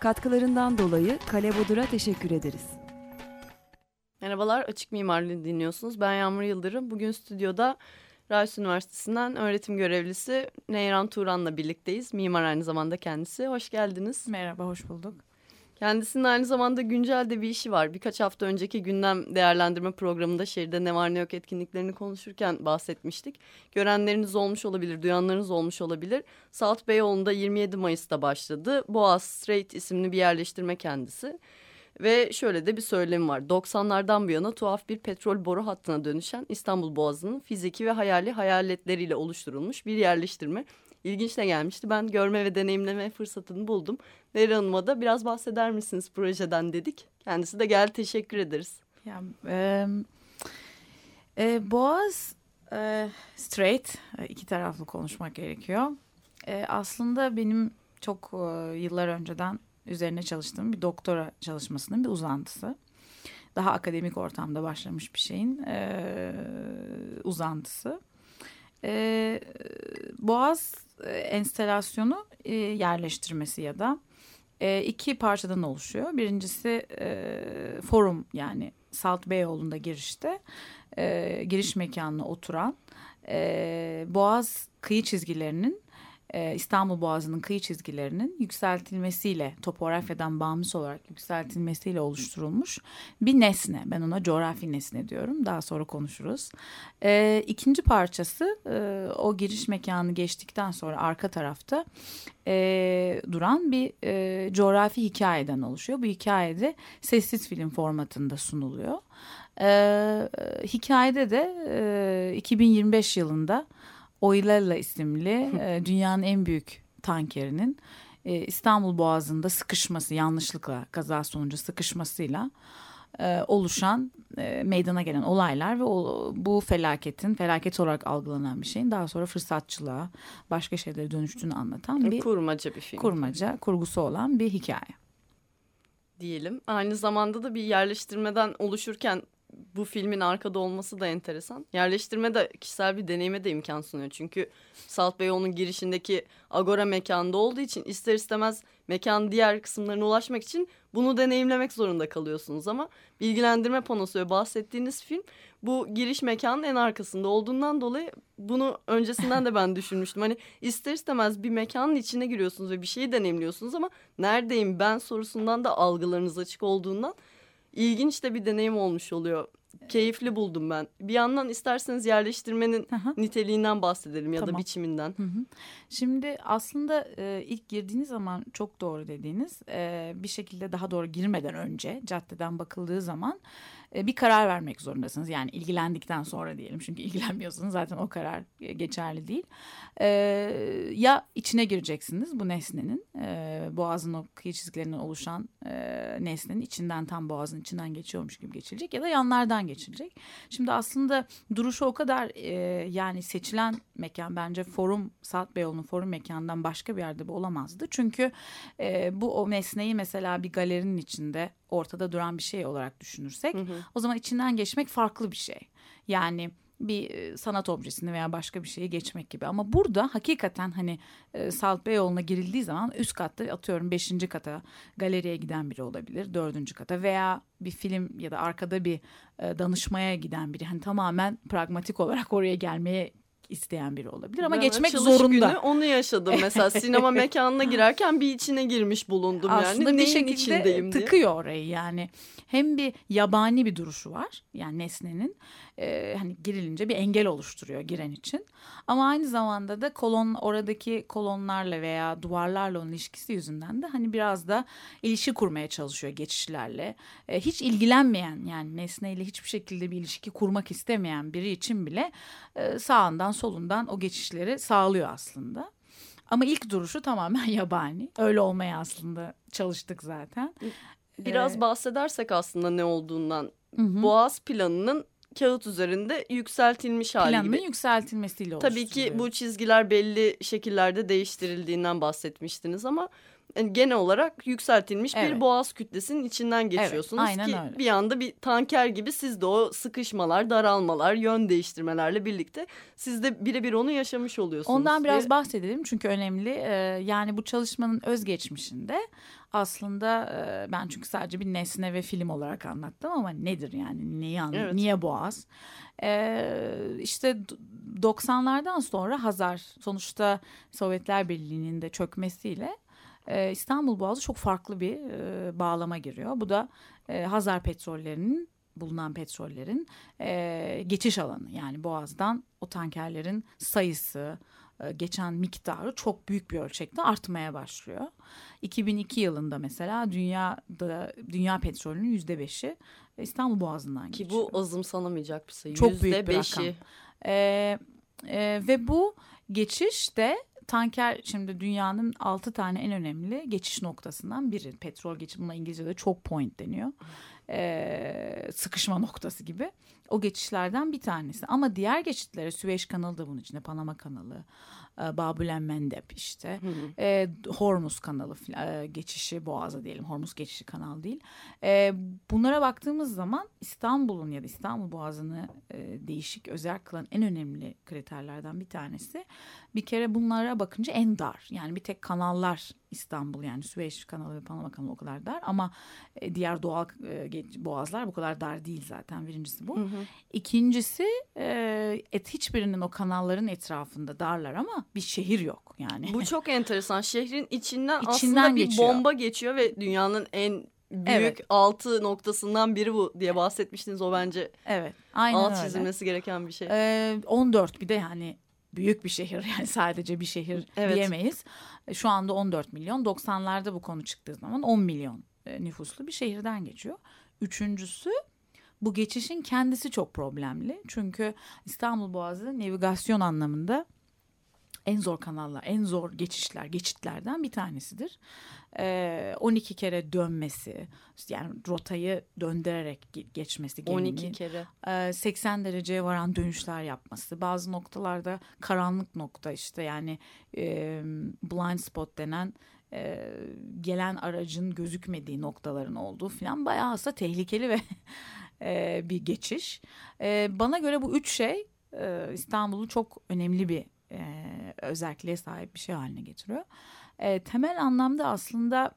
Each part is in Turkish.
Katkılarından dolayı Kale Bodur'a teşekkür ederiz. Merhabalar, Açık Mimarlığı dinliyorsunuz. Ben Yağmur Yıldırım. Bugün stüdyoda Raus Üniversitesi'nden öğretim görevlisi Neyran Turan'la birlikteyiz. Mimar aynı zamanda kendisi. Hoş geldiniz. Merhaba, hoş bulduk. Kendisinin aynı zamanda güncel de bir işi var. Birkaç hafta önceki gündem değerlendirme programında şehirde ne var ne yok etkinliklerini konuşurken bahsetmiştik. Görenleriniz olmuş olabilir, duyanlarınız olmuş olabilir. Salt Beyoğlu'nda 27 Mayıs'ta başladı. Boğaz Strait isimli bir yerleştirme kendisi. Ve şöyle de bir söylemi var. 90'lardan bu yana tuhaf bir petrol boru hattına dönüşen İstanbul Boğazı'nın fiziki ve hayali hayaletleriyle oluşturulmuş bir yerleştirme. İlginç de gelmişti. Ben görme ve deneyimleme fırsatını buldum. Neri Hanım'a da biraz bahseder misiniz projeden dedik. Kendisi de geldi teşekkür ederiz. Ya, e, e, Boğaz e, straight iki taraflı konuşmak gerekiyor. E, aslında benim çok e, yıllar önceden üzerine çalıştığım bir doktora çalışmasının bir uzantısı. Daha akademik ortamda başlamış bir şeyin e, uzantısı. E, Boğaz enstelasyonu e, yerleştirmesi ya da e, iki parçadan oluşuyor. Birincisi e, forum yani Salt Beyoğlu'nda girişte e, giriş mekanına oturan e, Boğaz kıyı çizgilerinin e, İstanbul Boğazı'nın kıyı çizgilerinin yükseltilmesiyle topografyadan bağımsız olarak yükseltilmesiyle oluşturulmuş bir nesne. Ben ona coğrafi nesne diyorum. Daha sonra konuşuruz. E, ikinci parçası e, o giriş mekanı geçtikten sonra arka tarafta e, duran bir e, coğrafi hikayeden oluşuyor. Bu hikayede sessiz film formatında sunuluyor. E, hikayede de e, 2025 yılında Oilella isimli e, dünyanın en büyük tankerinin e, İstanbul Boğazı'nda sıkışması yanlışlıkla kaza sonucu sıkışmasıyla e, oluşan e, meydana gelen olaylar ve o, bu felaketin felaket olarak algılanan bir şeyin daha sonra fırsatçılığa başka şeylere dönüştüğünü anlatan bir kurmaca bir film. Kurmaca kurgusu olan bir hikaye. Diyelim. Aynı zamanda da bir yerleştirmeden oluşurken bu filmin arkada olması da enteresan. Yerleştirme de kişisel bir deneyime de imkan sunuyor. Çünkü Salt Beyoğlu'nun girişindeki Agora mekanda olduğu için ister istemez mekan diğer kısımlarına ulaşmak için bunu deneyimlemek zorunda kalıyorsunuz. Ama bilgilendirme panosu ve bahsettiğiniz film bu giriş mekanın en arkasında olduğundan dolayı bunu öncesinden de ben düşünmüştüm. Hani ister istemez bir mekanın içine giriyorsunuz ve bir şeyi deneyimliyorsunuz ama neredeyim ben sorusundan da algılarınız açık olduğundan ilginç de bir deneyim olmuş oluyor. Keyifli buldum ben. Bir yandan isterseniz yerleştirmenin Aha. niteliğinden bahsedelim ya tamam. da biçiminden. Hı hı. Şimdi aslında e, ilk girdiğiniz zaman çok doğru dediğiniz e, bir şekilde daha doğru girmeden önce caddeden bakıldığı zaman bir karar vermek zorundasınız. Yani ilgilendikten sonra diyelim çünkü ilgilenmiyorsanız zaten o karar e, geçerli değil. E, ya içine gireceksiniz bu nesnenin boğazın o kıyı çizgilerinden oluşan nesnenin içinden tam boğazın içinden geçiyormuş gibi geçilecek ya da yanlardan geçilecek. Şimdi aslında duruşu o kadar yani seçilen mekan bence forum Saat Beyoğlu'nun forum mekanından başka bir yerde bu olamazdı. Çünkü bu o nesneyi mesela bir galerinin içinde ortada duran bir şey olarak düşünürsek hı hı. o zaman içinden geçmek farklı bir şey. Yani bir e, sanat objesini veya başka bir şeyi geçmek gibi. Ama burada hakikaten hani e, Salt Beyoğlu'na girildiği zaman üst katta atıyorum beşinci kata galeriye giden biri olabilir. Dördüncü kata veya bir film ya da arkada bir e, danışmaya giden biri. Hani tamamen pragmatik olarak oraya gelmeye isteyen biri olabilir ama ben geçmek zorunda. Günü onu yaşadım mesela sinema mekanına girerken bir içine girmiş bulundum Aslında yani. bir şekilde tıkıyor orayı yani. Hem bir yabani bir duruşu var yani nesnenin e, hani girilince bir engel oluşturuyor giren için. Ama aynı zamanda da kolon oradaki kolonlarla veya duvarlarla olan ilişkisi yüzünden de hani biraz da ilişki kurmaya çalışıyor geçişlerle. E, hiç ilgilenmeyen yani nesneyle hiçbir şekilde bir ilişki kurmak istemeyen biri için bile e, sağından solundan o geçişleri sağlıyor aslında. Ama ilk duruşu tamamen yabani. Öyle olmaya aslında çalıştık zaten. Biraz Ee, bahsedersek aslında ne olduğundan. Hı hı. Boğaz planının kağıt üzerinde yükseltilmiş hali Planının gibi. yükseltilmesiyle Tabii ki bu çizgiler belli şekillerde değiştirildiğinden bahsetmiştiniz ama yani genel olarak yükseltilmiş bir Evet. boğaz kütlesinin içinden geçiyorsunuz aynen ki öyle. bir anda bir tanker gibi siz de o sıkışmalar, daralmalar, yön değiştirmelerle birlikte siz de birebir onu yaşamış oluyorsunuz. Ondan biraz diye- bahsedelim çünkü önemli. Ee, yani bu çalışmanın özgeçmişinde aslında e, ben çünkü sadece bir nesne ve film olarak anlattım ama nedir yani neyi anla- Evet. niye Boğaz? Ee, işte d- 90'lardan sonra Hazar sonuçta Sovyetler Birliği'nin de çökmesiyle e, İstanbul Boğazı çok farklı bir e, bağlama giriyor. Bu da e, Hazar petrollerinin bulunan petrollerin e, geçiş alanı yani Boğaz'dan o tankerlerin sayısı e, geçen miktarı çok büyük bir ölçekte artmaya başlıyor. 2002 yılında mesela dünyada dünya petrolünün yüzde beşi İstanbul Boğazı'ndan ki geçiyor. bu azımsanamayacak bir sayı. Çok Yüzde büyük bir rakam. Ee, e, ve bu geçiş de tanker şimdi dünyanın altı tane en önemli geçiş noktasından biri. Petrol geçişi buna İngilizce'de çok point deniyor. Ee, sıkışma noktası gibi. O geçişlerden bir tanesi. Ama diğer geçitlere Süveyş kanalı da bunun içinde. Panama kanalı, Babülen Mendeb işte. Hı hı. E, Hormuz kanalı e, geçişi boğaza diyelim. Hormuz geçişi kanal değil. E, bunlara baktığımız zaman İstanbul'un ya da İstanbul Boğazı'nı e, değişik özel kılan en önemli kriterlerden bir tanesi. Bir kere bunlara bakınca en dar. Yani bir tek kanallar İstanbul yani Süveyş kanalı ve Panama kanalı o kadar dar. Ama e, diğer doğal e, geç- boğazlar bu kadar dar değil zaten. Birincisi bu. Hı hı. İkincisi e, et hiçbirinin o kanalların etrafında darlar ama bir şehir yok yani. Bu çok enteresan. Şehrin içinden, aslında İçinden bir geçiyor. bomba geçiyor ve dünyanın en büyük Evet. altı noktasından biri bu diye bahsetmiştiniz. O bence evet aynen alt öyle. çizilmesi gereken bir şey. Ee, 14 bir de yani büyük bir şehir yani sadece bir şehir Evet. diyemeyiz. E, Şu anda 14 milyon 90'larda bu konu çıktığı zaman 10 milyon e, nüfuslu bir şehirden geçiyor. Üçüncüsü bu geçişin kendisi çok problemli. Çünkü İstanbul Boğazı navigasyon anlamında en zor kanallar, en zor geçişler, geçitlerden bir tanesidir. Ee, 12 kere dönmesi, yani rotayı döndürerek ge- geçmesi geminin. 12 kere. e, 80 dereceye varan dönüşler yapması. Bazı noktalarda karanlık nokta işte yani e, blind spot denen e, gelen aracın gözükmediği noktaların olduğu falan bayağı aslında tehlikeli ve e, bir geçiş. E, bana göre bu üç şey e, İstanbul'u çok önemli bir e, özelliğe sahip bir şey haline getiriyor. E, temel anlamda aslında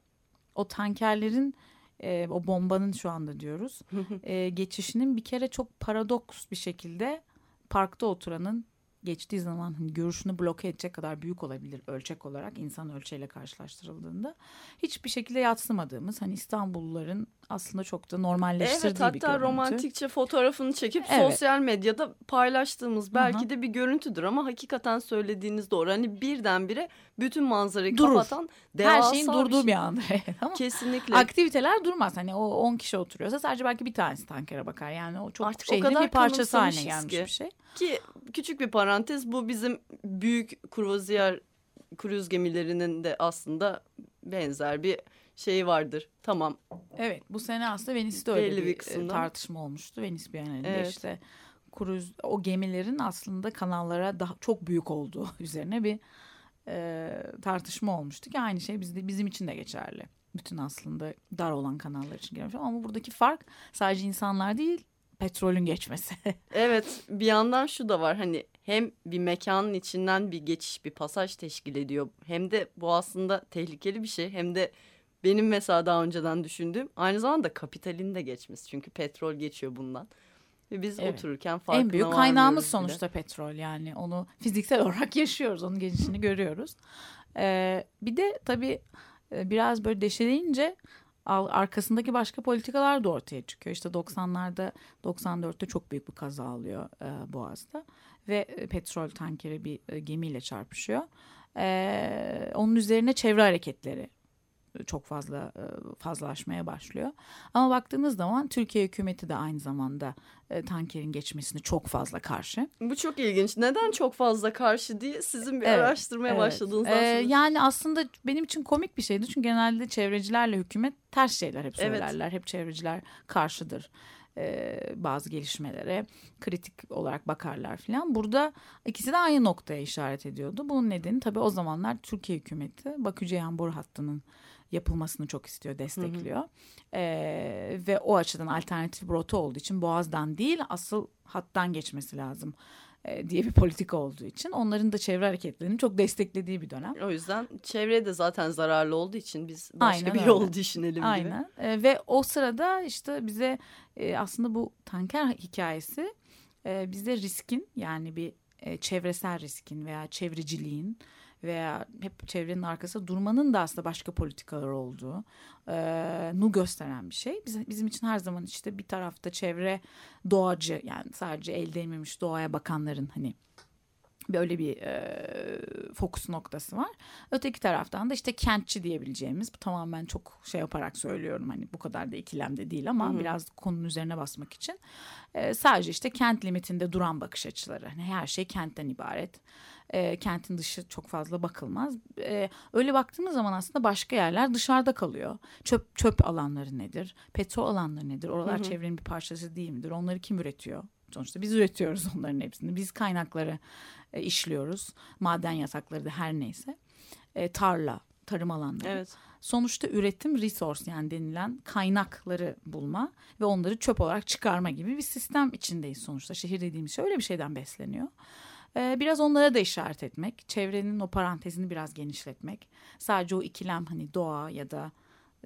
o tankerlerin e, o bombanın şu anda diyoruz e, geçişinin bir kere çok paradoks bir şekilde parkta oturanın geçtiği zaman hani görüşünü bloke edecek kadar büyük olabilir ölçek olarak insan ölçeğiyle karşılaştırıldığında hiçbir şekilde yatsımadığımız hani İstanbulluların aslında çok da normalleştirdiği Evet bir hatta görüntü. romantikçe fotoğrafını çekip Evet. sosyal medyada paylaştığımız belki Hı hı. de bir görüntüdür ama hakikaten söylediğiniz doğru. Hani birdenbire bütün manzarayı Durur. kapatan Her devasa şeyin durduğu şey. bir anda evet, ama Kesinlikle. aktiviteler durmaz. Hani o 10 kişi oturuyorsa sadece belki bir tanesi tankere bakar. Yani o çok Artık o şehrin kadar bir parçası haline gelmiş ki. bir şey. Ki küçük bir parantez bu bizim büyük kruvaziyer kruz gemilerinin de aslında benzer bir şey vardır. Tamam Evet bu sene aslında Venice'de öyle Belli bir, bir e, tartışma olmuştu. Venice Bienalinde Evet. işte kruz o gemilerin aslında kanallara daha çok büyük olduğu üzerine bir e, tartışma olmuştu ki aynı şey bizde bizim için de geçerli. Bütün aslında dar olan kanallar için gelmiş ama buradaki fark sadece insanlar değil petrolün geçmesi. Evet bir yandan şu da var hani hem bir mekanın içinden bir geçiş bir pasaj teşkil ediyor hem de bu aslında tehlikeli bir şey hem de benim mesela daha önceden düşündüğüm aynı zamanda kapitalin de geçmesi çünkü petrol geçiyor bundan ve biz Evet. otururken farkına en büyük kaynağımız bile. sonuçta petrol yani onu fiziksel olarak yaşıyoruz onun geçişini görüyoruz. Ee, bir de tabii e, biraz böyle deşeleyince arkasındaki başka politikalar da ortaya çıkıyor. İşte 90'larda 94'te çok büyük bir kaza oluyor e, Boğaz'da ve e, petrol tankeri bir e, gemiyle çarpışıyor. Ee, onun üzerine çevre hareketleri çok fazla e, fazlalaşmaya başlıyor. Ama baktığınız zaman Türkiye hükümeti de aynı zamanda e, tankerin geçmesine çok fazla karşı. Bu çok ilginç. Neden çok fazla karşı diye sizin bir Evet, araştırmaya Evet. başladığınızdan Ee, sonra. yani aslında benim için komik bir şeydi. Çünkü genelde çevrecilerle hükümet ters şeyler hep Evet. söylerler. Hep çevreciler karşıdır ee, bazı gelişmelere. Kritik olarak bakarlar falan. Burada ikisi de aynı noktaya işaret ediyordu. Bunun nedeni tabii o zamanlar Türkiye hükümeti Bakü Ceyhan boru hattının yapılmasını çok istiyor, destekliyor. Ee, ve o açıdan alternatif bir rota olduğu için Boğaz'dan değil asıl hattan geçmesi lazım e, diye bir politika olduğu için onların da çevre hareketlerini çok desteklediği bir dönem. O yüzden çevreye de zaten zararlı olduğu için biz başka Aynen bir öyle. yol düşünelim gibi. Aynen E, ve o sırada işte bize e, aslında bu tanker hikayesi e, bize riskin yani bir e, çevresel riskin veya çevreciliğin veya hep çevrenin arkasında durmanın da aslında başka politikalar olduğu nu gösteren bir şey. Bizim, bizim için her zaman işte bir tarafta çevre doğacı yani sadece el değmemiş doğaya bakanların hani böyle bir e, fokus noktası var. Öteki taraftan da işte kentçi diyebileceğimiz bu tamamen çok şey yaparak söylüyorum hani bu kadar da ikilemde değil ama Hı hı. biraz konunun üzerine basmak için e, sadece işte kent limitinde duran bakış açıları. Hani her şey kentten ibaret. E, kentin dışı çok fazla bakılmaz. E, öyle baktığımız zaman aslında başka yerler dışarıda kalıyor. Çöp çöp alanları nedir? Petrol alanları nedir? Oralar Hı hı. çevrenin bir parçası değil midir? Onları kim üretiyor? Sonuçta biz üretiyoruz onların hepsini. Biz kaynakları e, işliyoruz. Maden yatakları da her neyse. E, tarla, tarım alanları. Evet. Sonuçta üretim resource yani denilen kaynakları bulma ve onları çöp olarak çıkarma gibi bir sistem içindeyiz sonuçta. Şehir dediğimiz şey öyle bir şeyden besleniyor. Ee, biraz onlara da işaret etmek, çevrenin o parantezini biraz genişletmek. Sadece o ikilem hani doğa ya da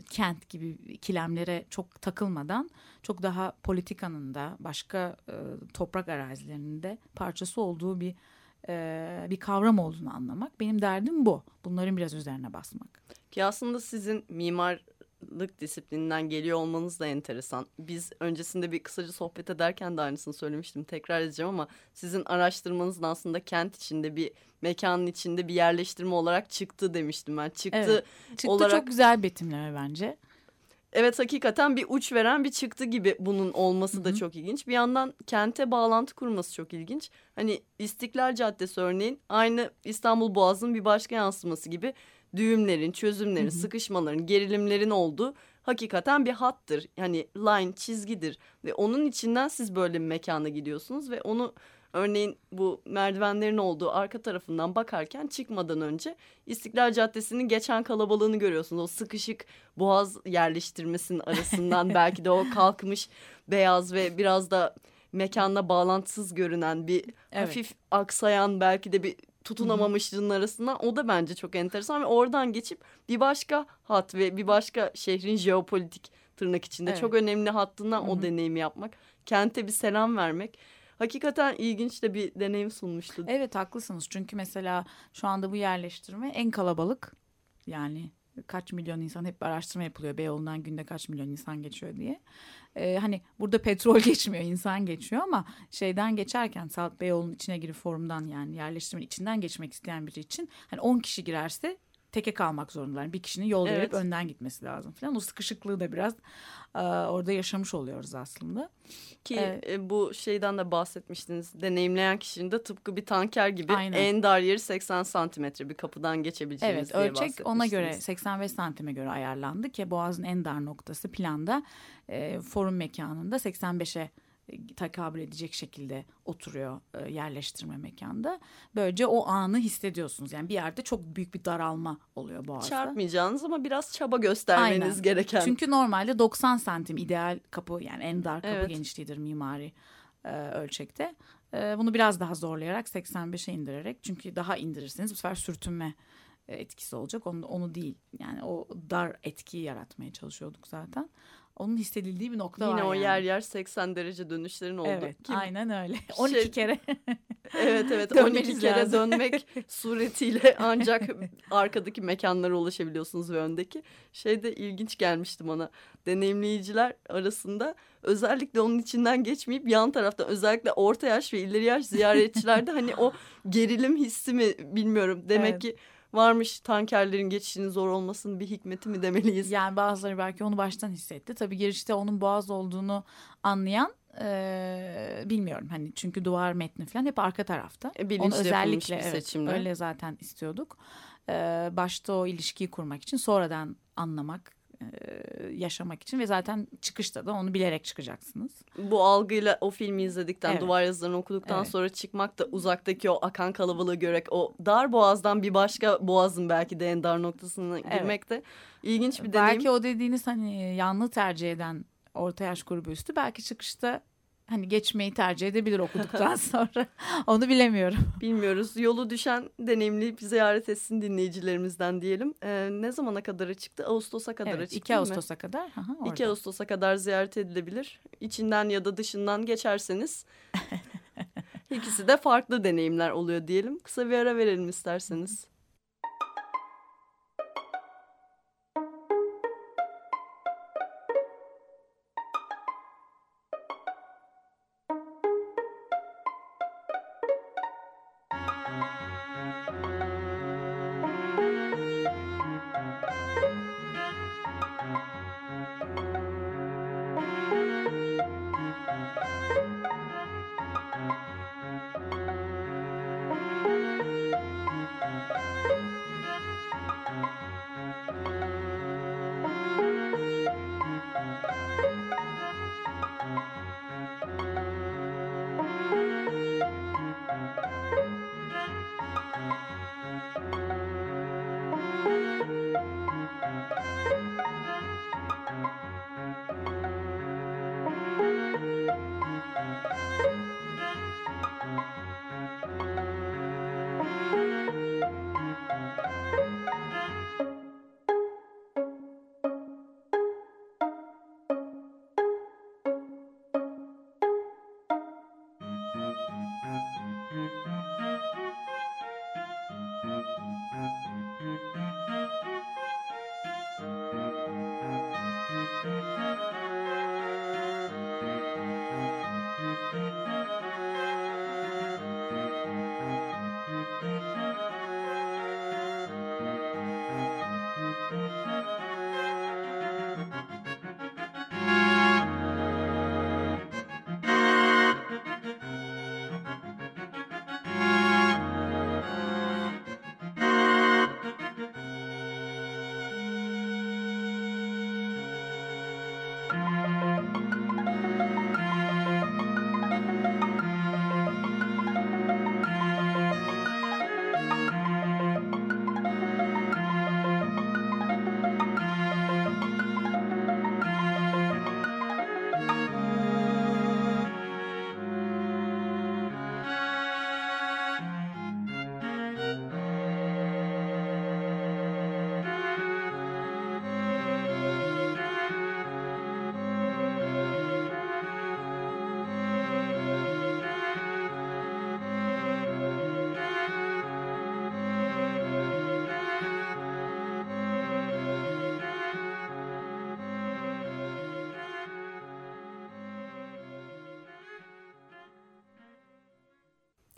kent gibi ikilemlere çok takılmadan çok daha politikanın da başka e, toprak arazilerinin de parçası olduğu bir e, bir kavram olduğunu anlamak. Benim derdim bu. Bunların biraz üzerine basmak. Ki aslında sizin mimarlık disiplininden geliyor olmanız da enteresan. Biz öncesinde bir kısaca sohbet ederken de aynısını söylemiştim. Tekrar edeceğim ama sizin araştırmanızın aslında kent içinde bir mekanın içinde bir yerleştirme olarak çıktı demiştim ben. Çıktı. Evet. Çıktı olarak- çok güzel betimleme bence. Evet hakikaten bir uç veren bir çıktı gibi bunun olması da Hı hı. çok ilginç. Bir yandan kente bağlantı kurması çok ilginç. Hani İstiklal Caddesi örneğin aynı İstanbul Boğazı'nın bir başka yansıması gibi düğümlerin, çözümlerin, sıkışmaların, gerilimlerin olduğu hakikaten bir hattır. Yani line, çizgidir ve onun içinden siz böyle bir mekana gidiyorsunuz ve onu örneğin bu merdivenlerin olduğu arka tarafından bakarken çıkmadan önce İstiklal Caddesi'nin geçen kalabalığını görüyorsunuz. O sıkışık boğaz yerleştirmesinin arasından belki de o kalkmış beyaz ve biraz da mekanla bağlantısız görünen bir Evet. hafif aksayan belki de bir tutunamamışlığın arasından o da bence çok enteresan ve oradan geçip bir başka hat ve bir başka şehrin jeopolitik tırnak içinde Evet. çok önemli hattından Hı hı. o deneyimi yapmak. Kente bir selam vermek. Hakikaten ilginç de bir deneyim sunmuştu. Evet haklısınız. Çünkü mesela şu anda bu yerleştirme en kalabalık yani kaç milyon insan hep araştırma yapılıyor. Beyoğlu'ndan günde kaç milyon insan geçiyor diye. Ee, hani burada petrol geçmiyor insan geçiyor ama şeyden geçerken Saat Beyoğlu'nun içine girip forumdan yani yerleştirmenin içinden geçmek isteyen biri için hani 10 kişi girerse teke kalmak zorundalar. Bir kişinin yol verip Evet. önden gitmesi lazım falan. O sıkışıklığı da biraz e, orada yaşamış oluyoruz aslında. Ki Evet. e, bu şeyden de bahsetmiştiniz. Deneyimleyen kişinin de tıpkı bir tanker gibi Aynen. en dar yeri 80 santimetre bir kapıdan geçebileceğiniz Evet ölçek ona göre bahsetmiştiniz. 85 santime göre ayarlandı ki Boğaz'ın en dar noktası planda e, forum mekanında 85'e tekabül edecek şekilde oturuyor e, yerleştirme mekanda. Böylece o anı hissediyorsunuz. Yani bir yerde çok büyük bir daralma oluyor Boğaz'da. Çarpmayacağınız ama biraz çaba göstermeniz Aynen. gereken. Çünkü normalde 90 santim ideal kapı yani en dar kapı Evet. genişliğidir mimari e, ölçekte. E, bunu biraz daha zorlayarak 85'e indirerek çünkü daha indirirseniz bu sefer sürtünme etkisi olacak. Onu, onu değil yani o dar etkiyi yaratmaya çalışıyorduk zaten. Onun hissedildiği bir nokta Yine var o yani. yer yer 80 derece dönüşlerin oldu. Evet Ki- aynen öyle. 12 Şey- kere. Evet evet Dönmeniz 12 kere lazım. dönmek suretiyle ancak arkadaki mekanlara ulaşabiliyorsunuz ve öndeki. Şey de ilginç gelmişti bana. Deneyimleyiciler arasında özellikle onun içinden geçmeyip yan taraftan özellikle orta yaş ve ileri yaş ziyaretçilerde hani o gerilim hissi mi bilmiyorum. Demek Evet. ki varmış tankerlerin geçişinin zor olmasının bir hikmeti mi demeliyiz? Yani bazıları belki onu baştan hissetti. Tabii girişte onun boğaz olduğunu anlayan e, bilmiyorum. Hani çünkü duvar metni falan hep arka tarafta. E, bilinçli onu özellikle evet, öyle zaten istiyorduk. E, başta o ilişkiyi kurmak için sonradan anlamak, yaşamak için ve zaten çıkışta da onu bilerek çıkacaksınız. Bu algıyla o filmi izledikten, Evet. duvar yazılarını okuduktan Evet. sonra çıkmak da uzaktaki o akan kalabalığı görerek o dar boğazdan bir başka boğazın belki de en dar noktasına Evet. girmek de ilginç bir deneyim. Belki o dediğiniz hani yanlı tercih eden orta yaş grubu üstü belki çıkışta hani geçmeyi tercih edebilir okuduktan sonra. Onu bilemiyorum. Bilmiyoruz. Yolu düşen deneyimleyip ziyaret etsin dinleyicilerimizden diyelim. Ee, ne zamana kadar açıktı? Ağustos'a kadar Evet, açık 2 değil mi? Ağustos'a kadar. Aha, 2 orada. Ağustos'a kadar ziyaret edilebilir. İçinden ya da dışından geçerseniz ikisi de farklı deneyimler oluyor diyelim. Kısa bir ara verelim isterseniz.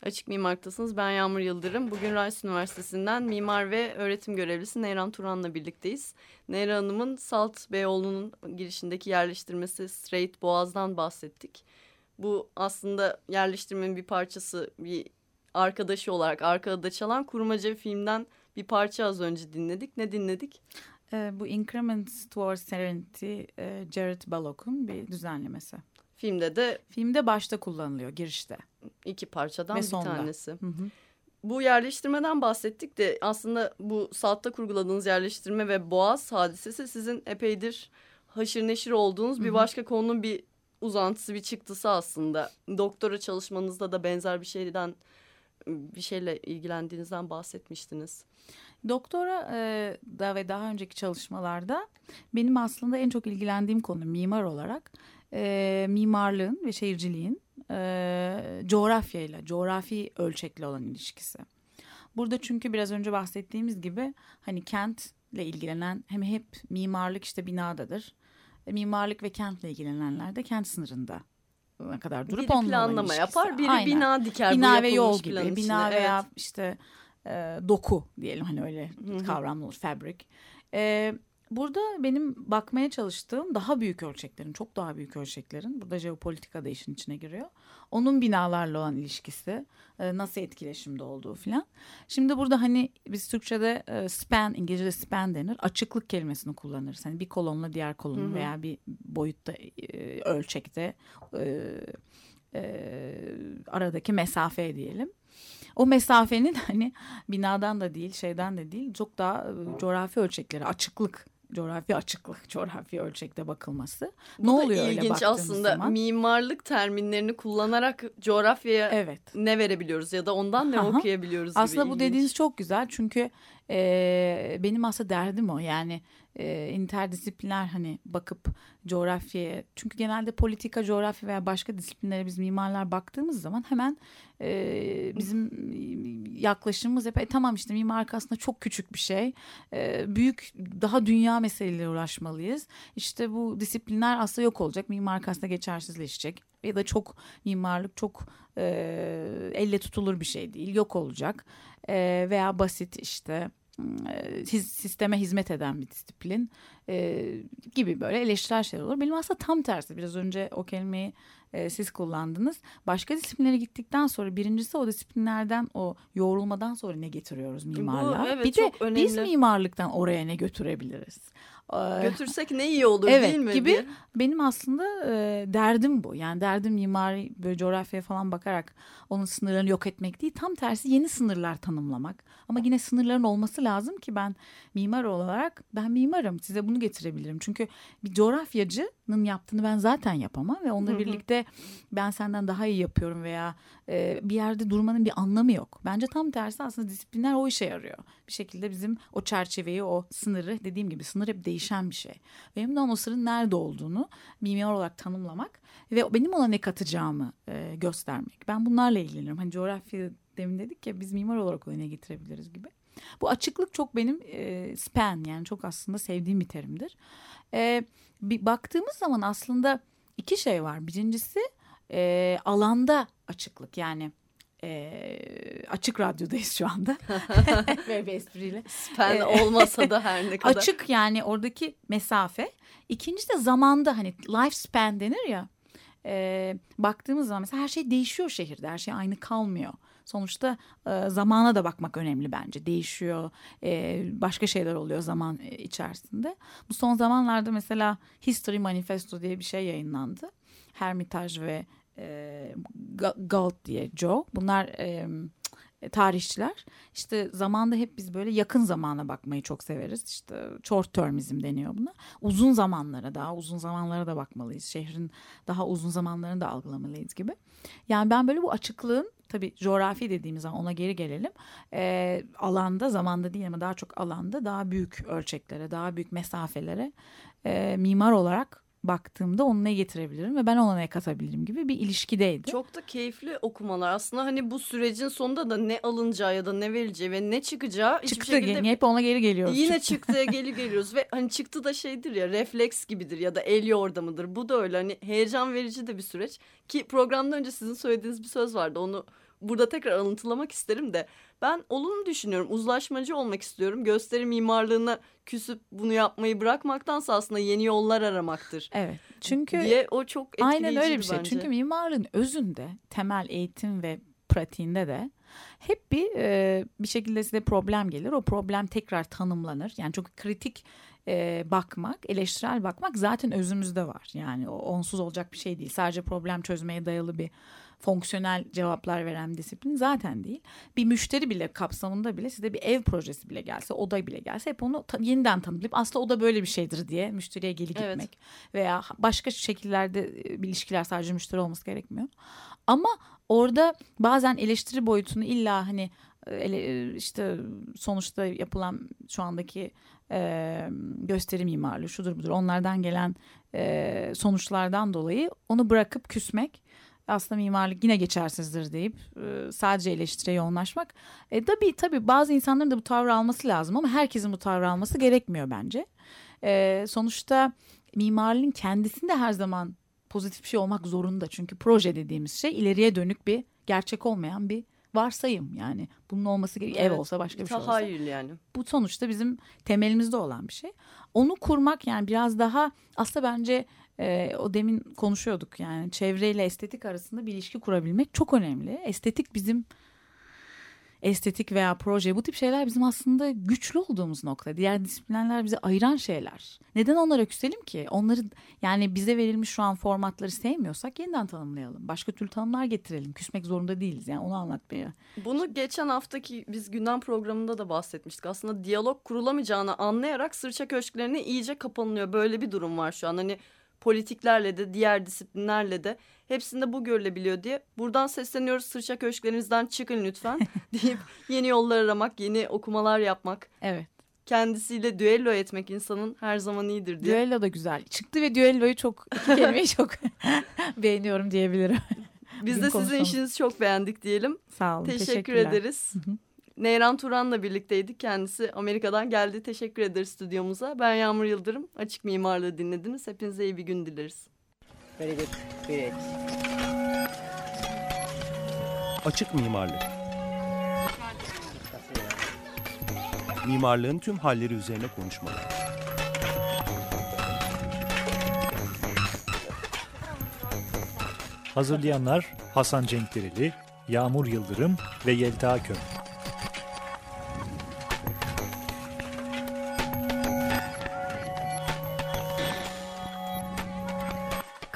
Açık Mimar'tasınız. Ben Yağmur Yıldırım. Bugün Rice Üniversitesi'nden mimar ve öğretim görevlisi Neyran Turan'la birlikteyiz. Neyran Hanım'ın Salt Beyoğlu'nun girişindeki yerleştirmesi Straight Boğaz'dan bahsettik. Bu aslında yerleştirmenin bir parçası, bir arkadaşı olarak arkada çalan kurmaca filmden bir parça az önce dinledik. Ne dinledik? Ee, bu Increments Towards Serenity e, Jared Ballock'un bir düzenlemesi. Filmde de Filmde başta kullanılıyor girişte. İki parçadan Ve bir sonda. tanesi. Hı hı. Bu yerleştirmeden bahsettik de aslında bu Salt'ta kurguladığınız yerleştirme ve Boğaz hadisesi sizin epeydir haşır neşir olduğunuz bir Hı başka konunun bir uzantısı, bir çıktısı aslında. Doktora çalışmanızda da benzer bir şeyden bir şeyle ilgilendiğinizden bahsetmiştiniz. Doktora e, da ve daha önceki çalışmalarda benim aslında en çok ilgilendiğim konu mimar olarak e, mimarlığın ve şehirciliğin e, coğrafyayla, coğrafi ölçekle olan ilişkisi. Burada çünkü biraz önce bahsettiğimiz gibi hani kentle ilgilenen hem hep mimarlık işte binadadır. E, mimarlık ve kentle ilgilenenler de kent sınırında ne kadar durup biri planlama yapar, biri Aynen. bina diker. bina ve yol gibi bina içinde. veya Evet. işte e, doku diyelim hani öyle kavramlı olur fabric. E, burada benim bakmaya çalıştığım daha büyük ölçeklerin çok daha büyük ölçeklerin burada jeopolitika da işin içine giriyor. Onun binalarla olan ilişkisi e, nasıl etkileşimde olduğu filan. Şimdi burada hani biz Türkçe'de e, span İngilizce'de span denir açıklık kelimesini kullanırız. Hani bir kolonla diğer hı. veya bir boyutta e, ölçekte aradaki mesafe diyelim. O mesafenin hani binadan da değil şeyden de değil çok daha coğrafi ölçekleri açıklık coğrafi açıklık coğrafi ölçekte bakılması. Bu ne oluyor öyle ilginç baktığımız aslında zaman? mimarlık terminlerini kullanarak coğrafyaya Evet. ne verebiliyoruz ya da ondan ne Aha. okuyabiliyoruz gibi Aslında bu ilginç. dediğiniz çok güzel çünkü e, benim aslında derdim o yani e, interdisipliner hani bakıp coğrafyaya çünkü genelde politika coğrafya veya başka disiplinlere biz mimarlar baktığımız zaman hemen e, bizim yaklaşımımız hep e, tamam işte mimarlık aslında çok küçük bir şey E, büyük daha dünya meseleleriyle uğraşmalıyız. İşte bu disiplinler aslında yok olacak mimarlık aslında geçersizleşecek ya da çok mimarlık çok e, elle tutulur bir şey değil yok olacak. E, veya basit işte sisteme hizmet eden bir disiplin e, gibi böyle eleştirel şeyler olur. Benim aslında tam tersi biraz önce o kelimeyi e, siz kullandınız. Başka disiplinlere gittikten sonra birincisi o disiplinlerden o yoğrulmadan sonra ne getiriyoruz mimarlığa? evet, bir de çok biz önemli. mimarlıktan oraya ne götürebiliriz? Götürsek ne iyi olur Evet, değil mi? gibi diye. benim aslında e, derdim bu. Yani derdim mimari böyle coğrafyaya falan bakarak onun sınırlarını yok etmek değil. Tam tersi yeni sınırlar tanımlamak. Ama yine sınırların olması lazım ki ben mimar olarak ben mimarım size bunu getirebilirim. Çünkü bir coğrafyacının yaptığını ben zaten yapamam ve onunla birlikte ben senden daha iyi yapıyorum veya e, bir yerde durmanın bir anlamı yok. Bence tam tersi aslında disiplinler o işe yarıyor. Bir şekilde bizim o çerçeveyi, o sınırı dediğim gibi sınır hep değişen bir şey. Benim de sınırın nerede olduğunu mimar olarak tanımlamak ve benim ona ne katacağımı e, göstermek. Ben bunlarla ilgileniyorum. Hani coğrafya demin dedik ya biz mimar olarak oyuna getirebiliriz gibi. Bu açıklık çok benim e, span yani çok aslında sevdiğim bir terimdir. E, bir baktığımız zaman aslında iki şey var. Birincisi e, alanda açıklık yani e, açık radyodayız şu anda. Böyle bir espriyle. Ee, olmasa da her ne kadar. Açık yani oradaki mesafe. İkincisi de zamanda hani lifespan denir ya. E, baktığımız zaman mesela her şey değişiyor şehirde. Her şey aynı kalmıyor. Sonuçta e, zamana da bakmak önemli bence. Değişiyor, e, başka şeyler oluyor zaman içerisinde. Bu son zamanlarda mesela History Manifesto diye bir şey yayınlandı. Hermitage ve e, Ga- Galt diye Joe. Bunlar e, tarihçiler. İşte zamanda hep biz böyle yakın zamana bakmayı çok severiz. İşte short termism deniyor buna. Uzun zamanlara daha uzun zamanlara da bakmalıyız. Şehrin daha uzun zamanlarını da algılamalıyız gibi. Yani ben böyle bu açıklığın tabii coğrafi dediğimiz zaman ona geri gelelim. Ee, alanda zamanda değil ama daha çok alanda daha büyük ölçeklere daha büyük mesafelere e, mimar olarak baktığımda onu ne getirebilirim ve ben ona ne katabilirim gibi bir ilişkideydi. Çok da keyifli okumalar. Aslında hani bu sürecin sonunda da ne alınacağı ya da ne verileceği ve ne çıkacağı hiçbir Çıktı şekilde gene hep ona geri geliyoruz. Yine Çıktı. çıktıya geri geliyoruz ve hani çıktı da şeydir ya refleks gibidir ya da el yordamıdır. Bu da öyle hani heyecan verici de bir süreç ki programdan önce sizin söylediğiniz bir söz vardı onu burada tekrar alıntılamak isterim de ben olumlu düşünüyorum uzlaşmacı olmak istiyorum gösteri mimarlığına küsüp bunu yapmayı bırakmaktansa aslında yeni yollar aramaktır Evet. Çünkü diye o çok aynen öyle bir şey. bence. Çünkü mimarlığın özünde temel eğitim ve pratiğinde de hep bir e, bir şekilde size problem gelir. O problem tekrar tanımlanır. Yani çok kritik e, bakmak, eleştirel bakmak zaten özümüzde var. Yani o onsuz olacak bir şey değil. Sadece problem çözmeye dayalı bir fonksiyonel cevaplar veren disiplin zaten değil. Bir müşteri bile kapsamında bile size bir ev projesi bile gelse, oda bile gelse hep onu ta- yeniden tanımlayıp aslında o da böyle bir şeydir diye müşteriye geri Evet. gitmek veya başka şekillerde e, bir ilişkiler sadece müşteri olması gerekmiyor. Ama orada bazen eleştiri boyutunu illa hani e, ele- işte sonuçta yapılan şu andaki e, gösteri mimarlığı şudur budur onlardan gelen e, sonuçlardan dolayı onu bırakıp küsmek aslında mimarlık yine geçersizdir deyip e, sadece eleştiriye yoğunlaşmak. E, tabii tabii bazı insanların da bu tavrı alması lazım ama herkesin bu tavrı alması gerekmiyor bence. E, sonuçta mimarlığın kendisinde her zaman pozitif bir şey olmak zorunda. Çünkü proje dediğimiz şey ileriye dönük bir gerçek olmayan bir varsayım yani. Bunun olması gerekiyor. Ev Evet, olsa başka bir şey olsa. Tahayyül yani. Bu sonuçta bizim temelimizde olan bir şey. Onu kurmak yani biraz daha aslında bence e, o demin konuşuyorduk yani çevreyle estetik arasında bir ilişki kurabilmek çok önemli. Estetik bizim estetik veya proje bu tip şeyler bizim aslında güçlü olduğumuz nokta. Diğer disiplinler bizi ayıran şeyler. Neden onlara küselim ki? Onları yani bize verilmiş şu an formatları sevmiyorsak yeniden tanımlayalım. Başka türlü tanımlar getirelim. Küsmek zorunda değiliz yani onu anlatmaya. Bunu geçen haftaki biz gündem programında da bahsetmiştik. Aslında diyalog kurulamayacağını anlayarak sırça köşklerine iyice kapanılıyor. Böyle bir durum var şu an. Hani politiklerle de diğer disiplinlerle de hepsinde bu görülebiliyor diye. Buradan sesleniyoruz sırça köşklerinizden çıkın lütfen deyip yeni yollar aramak, yeni okumalar yapmak, Evet. kendisiyle düello etmek insanın her zaman iyidir diye. Düello da güzel. Çıktı ve düelloyu çok iki kelimeyi çok beğeniyorum diyebilirim. Biz de Bugün sizin işinizi çok beğendik diyelim. Sağ olun. Teşekkür ederiz. Hı hı. Neyran Turan'la birlikteydik. Kendisi Amerika'dan geldi. Teşekkür ederiz stüdyomuza. Ben Yağmur Yıldırım. Açık Mimarlığı dinlediniz. Hepinize iyi bir gün dileriz. Very good. Great. Açık mimarlık. Mimarlığın tüm halleri üzerine konuşmalar. Hazırlayanlar Hasan Cenkdereli, Yağmur Yıldırım ve Yelta Köm.